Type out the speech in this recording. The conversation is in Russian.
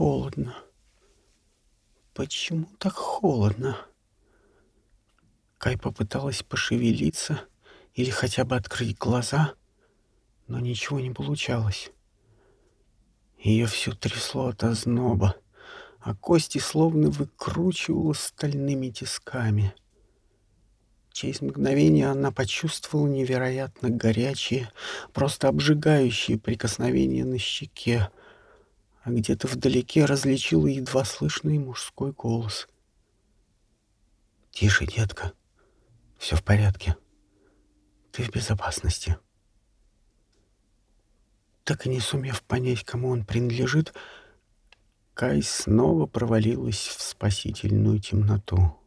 холодно? Почему так холодно? Кай попыталась пошевелиться или хотя бы открыть глаза, но ничего не получалось. Ее все трясло от озноба, а кости словно выкручивало стальными тисками. Через мгновение она почувствовала невероятно горячие, просто обжигающие прикосновения на щеке, а где-то вдалеке различила едва слышный мужской голос. «Тише, детка, все в порядке, ты в безопасности». Так и не сумев понять, кому он принадлежит, Кай снова провалилась в спасительную темноту.